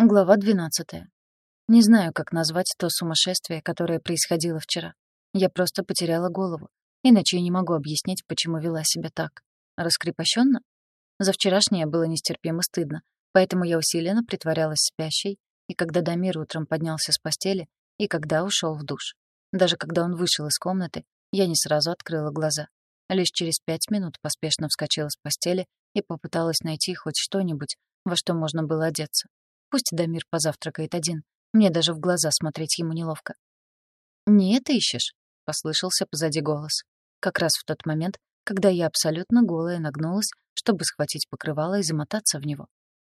Глава 12. Не знаю, как назвать то сумасшествие, которое происходило вчера. Я просто потеряла голову. Иначе я не могу объяснить, почему вела себя так. Раскрепощенно? За вчерашнее было нестерпимо стыдно, поэтому я усиленно притворялась спящей, и когда Дамир утром поднялся с постели, и когда ушел в душ. Даже когда он вышел из комнаты, я не сразу открыла глаза. Лишь через пять минут поспешно вскочила с постели и попыталась найти хоть что-нибудь, во что можно было одеться. Пусть Дамир позавтракает один. Мне даже в глаза смотреть ему неловко. «Не это ищешь?» — послышался позади голос. Как раз в тот момент, когда я абсолютно голая нагнулась, чтобы схватить покрывало и замотаться в него.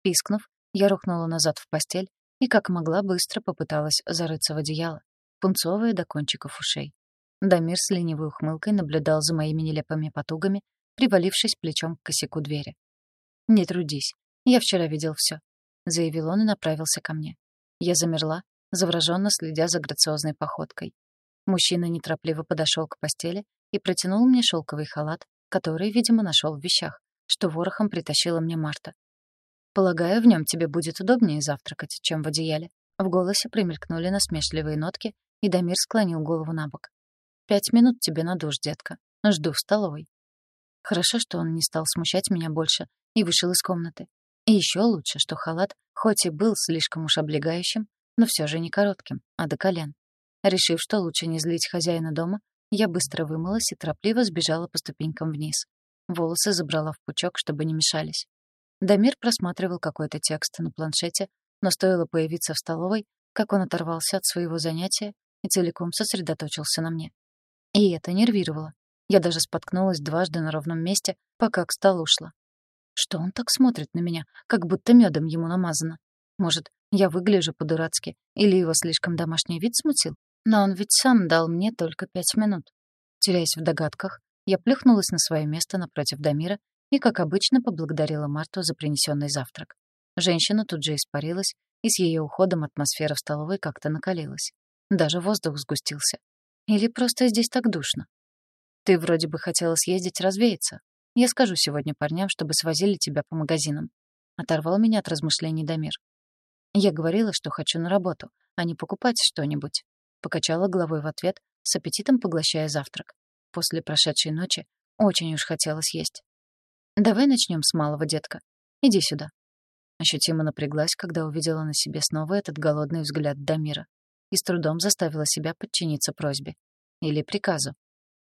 Пискнув, я рухнула назад в постель и, как могла, быстро попыталась зарыться в одеяло, пунцовое до кончиков ушей. Дамир с ленивой ухмылкой наблюдал за моими нелепыми потугами, привалившись плечом к косяку двери. «Не трудись. Я вчера видел все. — заявил он и направился ко мне. Я замерла, завороженно следя за грациозной походкой. Мужчина неторопливо подошел к постели и протянул мне шелковый халат, который, видимо, нашел в вещах, что ворохом притащила мне Марта. «Полагаю, в нем тебе будет удобнее завтракать, чем в одеяле». В голосе примелькнули насмешливые нотки, и Дамир склонил голову на бок. «Пять минут тебе на душ, детка. Жду в столовой». Хорошо, что он не стал смущать меня больше и вышел из комнаты. И еще лучше, что халат, хоть и был слишком уж облегающим, но все же не коротким, а до колен. Решив, что лучше не злить хозяина дома, я быстро вымылась и торопливо сбежала по ступенькам вниз. Волосы забрала в пучок, чтобы не мешались. Дамир просматривал какой-то текст на планшете, но стоило появиться в столовой, как он оторвался от своего занятия и целиком сосредоточился на мне. И это нервировало. Я даже споткнулась дважды на ровном месте, пока к столу шла. Что он так смотрит на меня, как будто медом ему намазано? Может, я выгляжу по-дурацки, или его слишком домашний вид смутил? Но он ведь сам дал мне только пять минут. Теряясь в догадках, я плюхнулась на свое место напротив Дамира и, как обычно, поблагодарила Марту за принесенный завтрак. Женщина тут же испарилась, и с ее уходом атмосфера в столовой как-то накалилась. Даже воздух сгустился. Или просто здесь так душно? Ты вроде бы хотела съездить развеяться, я скажу сегодня парням, чтобы свозили тебя по магазинам. Оторвал меня от размышлений Дамир. Я говорила, что хочу на работу, а не покупать что-нибудь. Покачала головой в ответ, с аппетитом поглощая завтрак. После прошедшей ночи очень уж хотелось есть. Давай начнем с малого, детка. Иди сюда. Ощутимо напряглась, когда увидела на себе снова этот голодный взгляд Дамира и с трудом заставила себя подчиниться просьбе. Или приказу.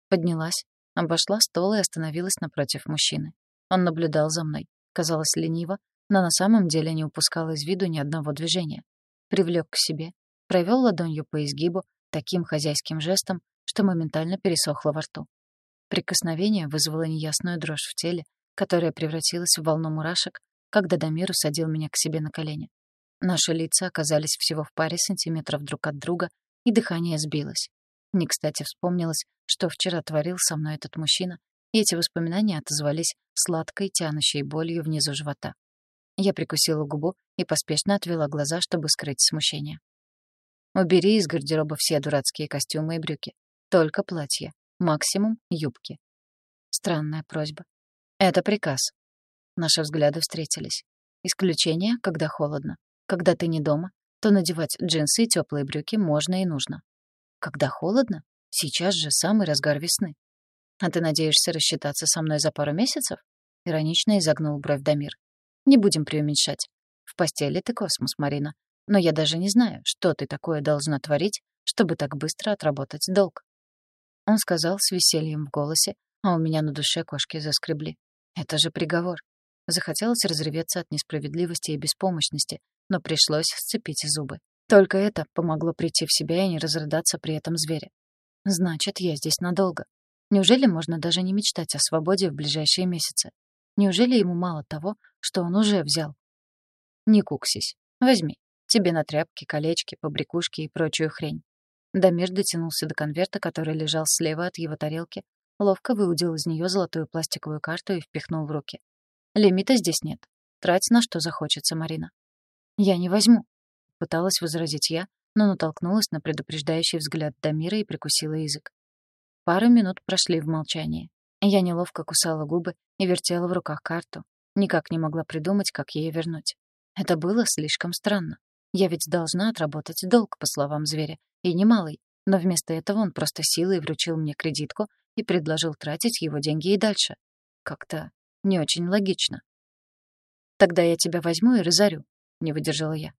Поднялась, Обошла стол и остановилась напротив мужчины. Он наблюдал за мной. Казалось лениво, но на самом деле не упускал из виду ни одного движения. Привлек к себе, провел ладонью по изгибу таким хозяйским жестом, что моментально пересохло во рту. Прикосновение вызвало неясную дрожь в теле, которая превратилась в волну мурашек, когда Дамир усадил меня к себе на колени. Наши лица оказались всего в паре сантиметров друг от друга, и дыхание сбилось. Не кстати вспомнилось, что вчера творил со мной этот мужчина, и эти воспоминания отозвались сладкой, тянущей болью внизу живота. Я прикусила губу и поспешно отвела глаза, чтобы скрыть смущение. «Убери из гардероба все дурацкие костюмы и брюки. Только платья. Максимум — юбки». Странная просьба. «Это приказ». Наши взгляды встретились. Исключение, когда холодно. Когда ты не дома, то надевать джинсы и теплые брюки можно и нужно. Когда холодно? Сейчас же самый разгар весны. А ты надеешься рассчитаться со мной за пару месяцев? Иронично изогнул бровь Дамир. Не будем преуменьшать. В постели ты космос, Марина. Но я даже не знаю, что ты такое должна творить, чтобы так быстро отработать долг. Он сказал с весельем в голосе, а у меня на душе кошки заскребли. Это же приговор. Захотелось разреветься от несправедливости и беспомощности, но пришлось сцепить зубы. Только это помогло прийти в себя и не разрыдаться при этом звере. Значит, я здесь надолго. Неужели можно даже не мечтать о свободе в ближайшие месяцы? Неужели ему мало того, что он уже взял? Не куксись. Возьми. Тебе на тряпки, колечки, побрякушки и прочую хрень. Дамир дотянулся до конверта, который лежал слева от его тарелки, ловко выудил из нее золотую пластиковую карту и впихнул в руки. Лимита здесь нет. Трать на что захочется, Марина. Я не возьму, Пыталась возразить я, но натолкнулась на предупреждающий взгляд Дамира и прикусила язык. Пару минут прошли в молчании. Я неловко кусала губы и вертела в руках карту. Никак не могла придумать, как ее вернуть. Это было слишком странно. Я ведь должна отработать долг, по словам зверя, и немалый. Но вместо этого он просто силой вручил мне кредитку и предложил тратить его деньги и дальше. Как-то не очень логично. «Тогда я тебя возьму и разорю», — не выдержала я.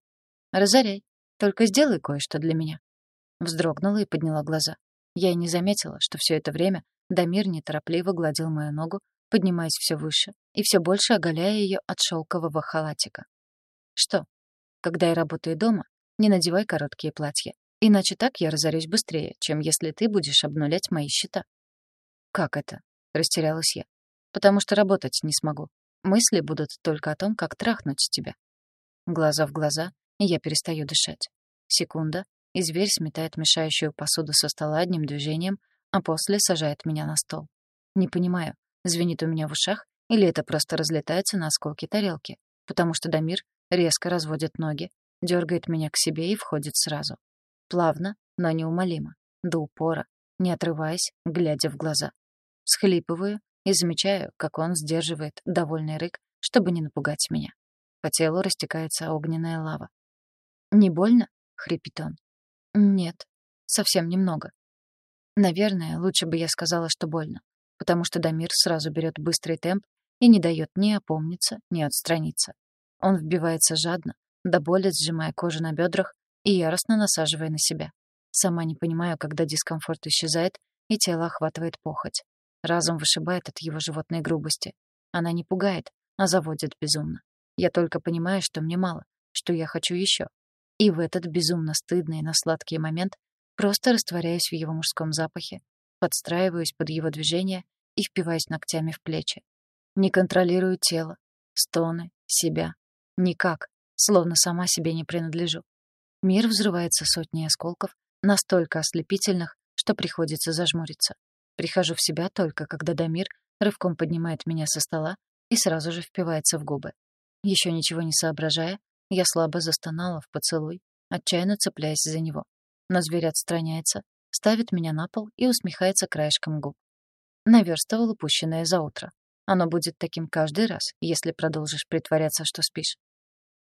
«Разоряй. Только сделай кое-что для меня». Вздрогнула и подняла глаза. Я и не заметила, что все это время Дамир неторопливо гладил мою ногу, поднимаясь все выше и все больше оголяя ее от шелкового халатика. «Что? Когда я работаю дома, не надевай короткие платья. Иначе так я разорюсь быстрее, чем если ты будешь обнулять мои счета». «Как это?» — растерялась я. «Потому что работать не смогу. Мысли будут только о том, как трахнуть тебя». Глаза в глаза, я перестаю дышать. Секунда, и зверь сметает мешающую посуду со стола одним движением, а после сажает меня на стол. Не понимаю, звенит у меня в ушах или это просто разлетается на осколки тарелки, потому что Дамир резко разводит ноги, дергает меня к себе и входит сразу. Плавно, но неумолимо, до упора, не отрываясь, глядя в глаза. Схлипываю и замечаю, как он сдерживает довольный рык, чтобы не напугать меня. По телу растекается огненная лава. «Не больно?» — хрипит он. «Нет, совсем немного». Наверное, лучше бы я сказала, что больно, потому что Дамир сразу берет быстрый темп и не дает ни опомниться, ни отстраниться. Он вбивается жадно, до боли сжимая кожу на бедрах и яростно насаживая на себя. Сама не понимаю, когда дискомфорт исчезает, и тело охватывает похоть. Разум вышибает от его животной грубости. Она не пугает, а заводит безумно. Я только понимаю, что мне мало, что я хочу еще. И в этот безумно стыдный, но сладкий момент просто растворяюсь в его мужском запахе, подстраиваюсь под его движение и впиваюсь ногтями в плечи. Не контролирую тело, стоны, себя. Никак, словно сама себе не принадлежу. Мир взрывается сотней осколков, настолько ослепительных, что приходится зажмуриться. Прихожу в себя только, когда Дамир рывком поднимает меня со стола и сразу же впивается в губы. Еще ничего не соображая, я слабо застонала в поцелуй, отчаянно цепляясь за него. Но зверь отстраняется, ставит меня на пол и усмехается краешком губ. Наверстывал упущенное за утро. Оно будет таким каждый раз, если продолжишь притворяться, что спишь.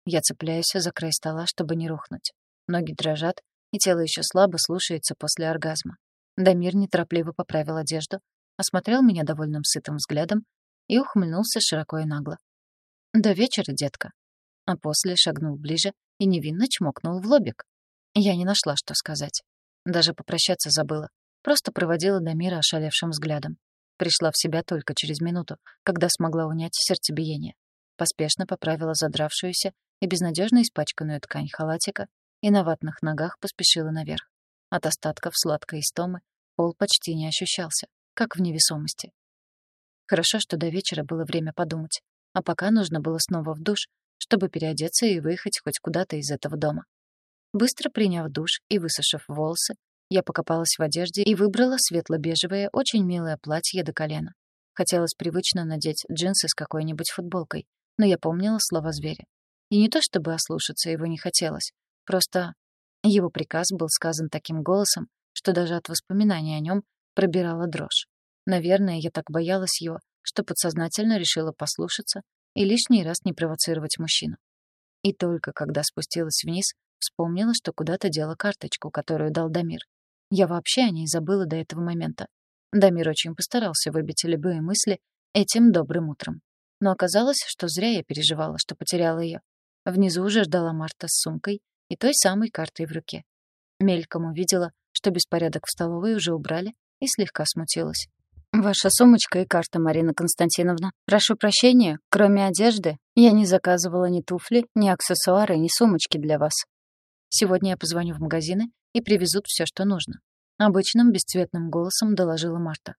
Я цепляюсь за край стола, чтобы не рухнуть. Ноги дрожат, и тело еще слабо слушается после оргазма. Дамир неторопливо поправил одежду, осмотрел меня довольным сытым взглядом и ухмыльнулся широко и нагло. «До вечера, детка». А после шагнул ближе и невинно чмокнул в лобик. Я не нашла, что сказать. Даже попрощаться забыла. Просто проводила Дамира ошалевшим взглядом. Пришла в себя только через минуту, когда смогла унять сердцебиение. Поспешно поправила задравшуюся и безнадежно испачканную ткань халатика и на ватных ногах поспешила наверх. От остатков сладкой истомы пол почти не ощущался, как в невесомости. Хорошо, что до вечера было время подумать, а пока нужно было снова в душ, чтобы переодеться и выехать хоть куда-то из этого дома. Быстро приняв душ и высушив волосы, я покопалась в одежде и выбрала светло-бежевое, очень милое платье до колена. Хотелось привычно надеть джинсы с какой-нибудь футболкой, но я помнила слова зверя. И не то чтобы ослушаться его не хотелось, просто его приказ был сказан таким голосом, что даже от воспоминаний о нем пробирала дрожь. Наверное, я так боялась его, что подсознательно решила послушаться и лишний раз не провоцировать мужчину. И только когда спустилась вниз, вспомнила, что куда-то дела карточку, которую дал Дамир. Я вообще о ней забыла до этого момента. Дамир очень постарался выбить любые мысли этим добрым утром. Но оказалось, что зря я переживала, что потеряла ее. Внизу уже ждала Марта с сумкой и той самой картой в руке. Мельком увидела, что беспорядок в столовой уже убрали, и слегка смутилась. «Ваша сумочка и карта, Марина Константиновна. Прошу прощения, кроме одежды, я не заказывала ни туфли, ни аксессуары, ни сумочки для вас. Сегодня я позвоню в магазины и привезут все, что нужно». Обычным бесцветным голосом доложила Марта.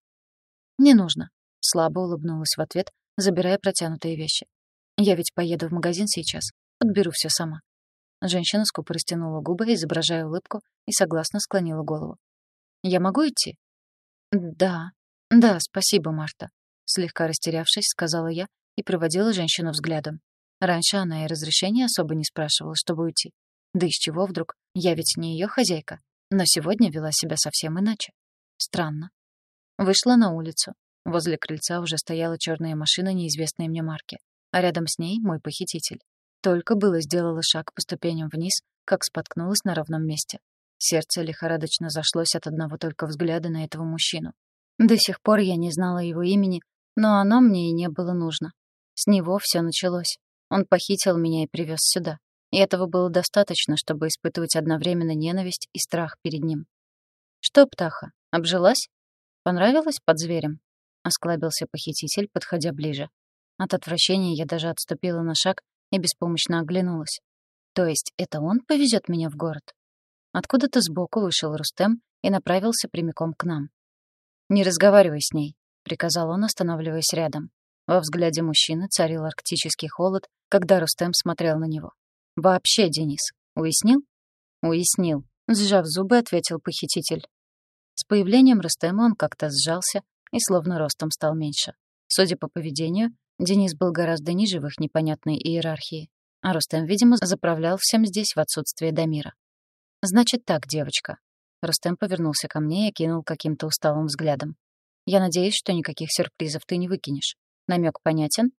«Не нужно», — слабо улыбнулась в ответ, забирая протянутые вещи. «Я ведь поеду в магазин сейчас, подберу все сама». Женщина скупо растянула губы, изображая улыбку, и согласно склонила голову. «Я могу идти?» «Да, да, спасибо, Марта», — слегка растерявшись, сказала я и проводила женщину взглядом. Раньше она и разрешения особо не спрашивала, чтобы уйти. Да из чего вдруг? Я ведь не ее хозяйка. Но сегодня вела себя совсем иначе. Странно. Вышла на улицу. Возле крыльца уже стояла черная машина неизвестной мне марки, а рядом с ней мой похититель. Только было сделала шаг по ступеням вниз, как споткнулась на ровном месте. Сердце лихорадочно зашлось от одного только взгляда на этого мужчину. До сих пор я не знала его имени, но оно мне и не было нужно. С него все началось. Он похитил меня и привез сюда. И этого было достаточно, чтобы испытывать одновременно ненависть и страх перед ним. «Что, птаха, обжилась? Понравилось под зверем?» — осклабился похититель, подходя ближе. От отвращения я даже отступила на шаг и беспомощно оглянулась. То есть это он повезет меня в город? Откуда-то сбоку вышел Рустем и направился прямиком к нам. «Не разговаривай с ней», — приказал он, останавливаясь рядом. Во взгляде мужчины царил арктический холод, когда Рустем смотрел на него. «Вообще, Денис, уяснил?» «Уяснил», — сжав зубы, ответил похититель. С появлением Рустема он как-то сжался и словно ростом стал меньше. Судя по поведению, Денис был гораздо ниже в их непонятной иерархии, а Рустем, видимо, заправлял всем здесь в отсутствие Дамира. «Значит так, девочка». Рустем повернулся ко мне и кинул каким-то усталым взглядом. «Я надеюсь, что никаких сюрпризов ты не выкинешь. Намек понятен?»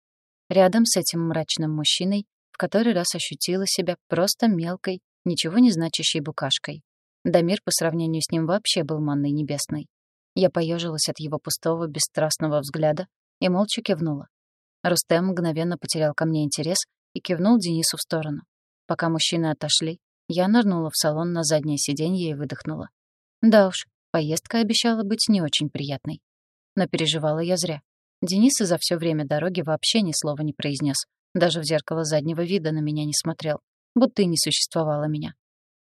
Рядом с этим мрачным мужчиной в который раз ощутила себя просто мелкой, ничего не значащей букашкой. Дамир по сравнению с ним вообще был манной небесной. Я поежилась от его пустого, бесстрастного взгляда и молча кивнула. Рустем мгновенно потерял ко мне интерес и кивнул Денису в сторону. Пока мужчины отошли, я нырнула в салон на заднее сиденье и выдохнула. Да уж, поездка обещала быть не очень приятной. Но переживала я зря. Денис за все время дороги вообще ни слова не произнес, даже в зеркало заднего вида на меня не смотрел, будто и не существовало меня.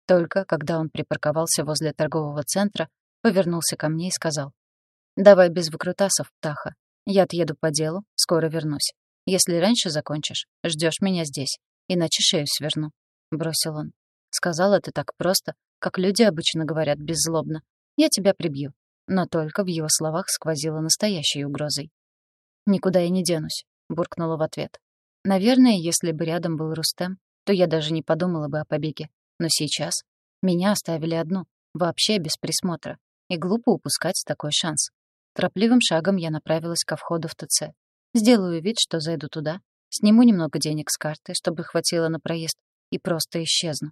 Только когда он припарковался возле торгового центра, повернулся ко мне и сказал. «Давай без выкрутасов, Птаха. Я отъеду по делу, скоро вернусь. Если раньше закончишь, ждешь меня здесь, иначе шею сверну», — бросил он. Сказал это так просто, как люди обычно говорят беззлобно. «Я тебя прибью». Но только в его словах сквозило настоящей угрозой. «Никуда я не денусь», — буркнула в ответ. Наверное, если бы рядом был Рустем, то я даже не подумала бы о побеге. Но сейчас меня оставили одну, вообще без присмотра, и глупо упускать такой шанс. Торопливым шагом я направилась ко входу в ТЦ. Сделаю вид, что зайду туда, сниму немного денег с карты, чтобы хватило на проезд, и просто исчезну.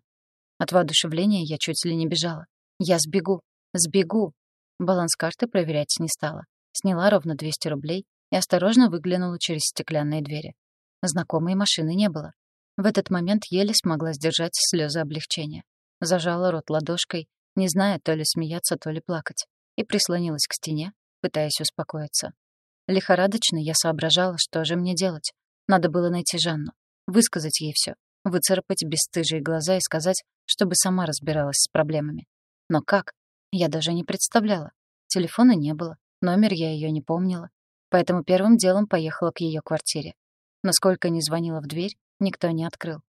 От воодушевления я чуть ли не бежала. Я сбегу, сбегу. Баланс карты проверять не стала. Сняла ровно 200 рублей и осторожно выглянула через стеклянные двери. Знакомой машины не было. В этот момент еле смогла сдержать слезы облегчения. Зажала рот ладошкой, не зная то ли смеяться, то ли плакать, и прислонилась к стене, пытаясь успокоиться. Лихорадочно я соображала, что же мне делать. Надо было найти Жанну, высказать ей все, выцарапать бесстыжие глаза и сказать, чтобы сама разбиралась с проблемами. Но как? Я даже не представляла. Телефона не было, номер я ее не помнила. Поэтому первым делом поехала к ее квартире. Насколько ни звонила в дверь, никто не открыл.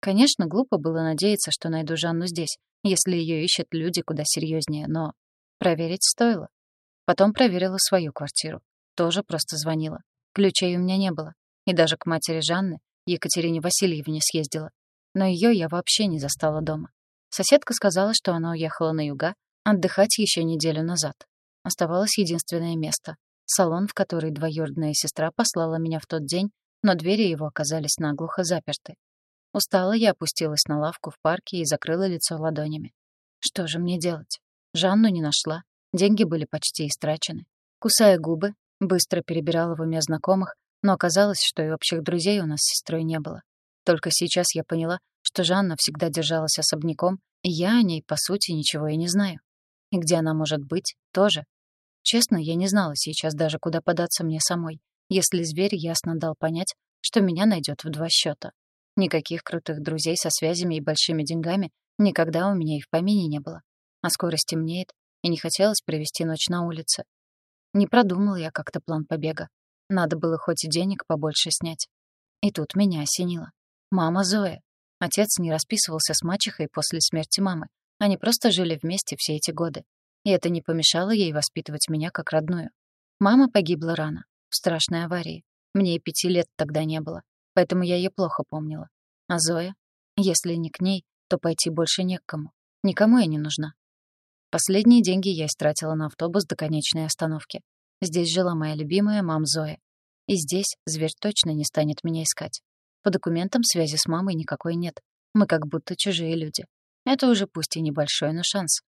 Конечно, глупо было надеяться, что найду Жанну здесь, если ее ищут люди куда серьезнее, но проверить стоило. Потом проверила свою квартиру. Тоже просто звонила. Ключей у меня не было. И даже к матери Жанны, Екатерине Васильевне, съездила. Но ее я вообще не застала дома. Соседка сказала, что она уехала на юга отдыхать еще неделю назад. Оставалось единственное место — салон, в который двоюродная сестра послала меня в тот день, но двери его оказались наглухо заперты. Устала я опустилась на лавку в парке и закрыла лицо ладонями. Что же мне делать? Жанну не нашла, деньги были почти истрачены. Кусая губы, быстро перебирала в уме знакомых, но оказалось, что и общих друзей у нас с сестрой не было. Только сейчас я поняла, что Жанна всегда держалась особняком, и я о ней, по сути, ничего и не знаю. И где она может быть, тоже. Честно, я не знала сейчас даже, куда податься мне самой если зверь ясно дал понять, что меня найдет в два счета. Никаких крутых друзей со связями и большими деньгами никогда у меня и в помине не было. А скоро стемнеет, и не хотелось провести ночь на улице. Не продумала я как-то план побега. Надо было хоть и денег побольше снять. И тут меня осенило. Мама Зоя. Отец не расписывался с мачехой после смерти мамы. Они просто жили вместе все эти годы. И это не помешало ей воспитывать меня как родную. Мама погибла рано в страшной аварии. Мне и пяти лет тогда не было, поэтому я ее плохо помнила. А Зоя? Если не к ней, то пойти больше не к кому. Никому я не нужна. Последние деньги я истратила на автобус до конечной остановки. Здесь жила моя любимая мам Зоя. И здесь зверь точно не станет меня искать. По документам связи с мамой никакой нет. Мы как будто чужие люди. Это уже пусть и небольшой, но шанс.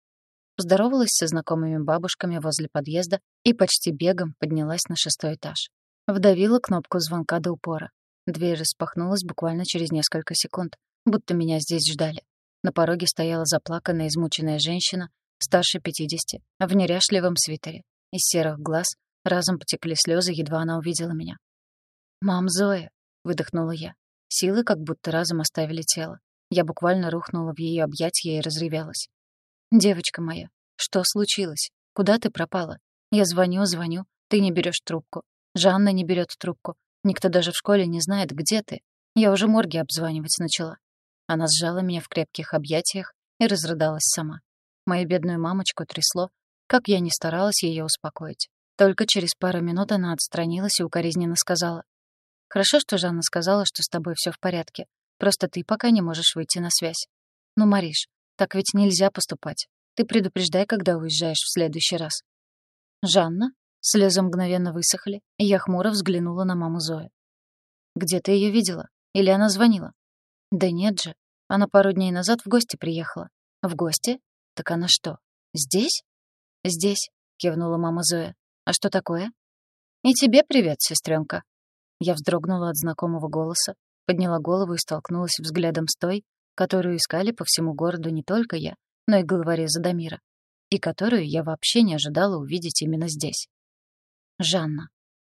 Поздоровалась со знакомыми бабушками возле подъезда и почти бегом поднялась на шестой этаж. Вдавила кнопку звонка до упора. Дверь распахнулась буквально через несколько секунд, будто меня здесь ждали. На пороге стояла заплаканная, измученная женщина, старше пятидесяти, в неряшливом свитере. Из серых глаз разом потекли слезы, едва она увидела меня. «Мам, Зоя!» — выдохнула я. Силы как будто разом оставили тело. Я буквально рухнула в ее объятья и разревелась. «Девочка моя, что случилось? Куда ты пропала? Я звоню, звоню, ты не берешь трубку. Жанна не берет трубку. Никто даже в школе не знает, где ты. Я уже морги обзванивать начала. Она сжала меня в крепких объятиях и разрыдалась сама. Мою бедную мамочку трясло, как я не старалась ее успокоить. Только через пару минут она отстранилась и укоризненно сказала. «Хорошо, что Жанна сказала, что с тобой все в порядке. Просто ты пока не можешь выйти на связь. Ну, Мариш, так ведь нельзя поступать. Ты предупреждай, когда уезжаешь в следующий раз». «Жанна?» Слезы мгновенно высохли, и я хмуро взглянула на маму Зои. «Где ты ее видела? Или она звонила?» «Да нет же. Она пару дней назад в гости приехала». «В гости? Так она что, здесь?» «Здесь», — кивнула мама Зоя. «А что такое?» «И тебе привет, сестренка. Я вздрогнула от знакомого голоса, подняла голову и столкнулась взглядом с той, которую искали по всему городу не только я, но и главареза Дамира, и которую я вообще не ожидала увидеть именно здесь. Жанна.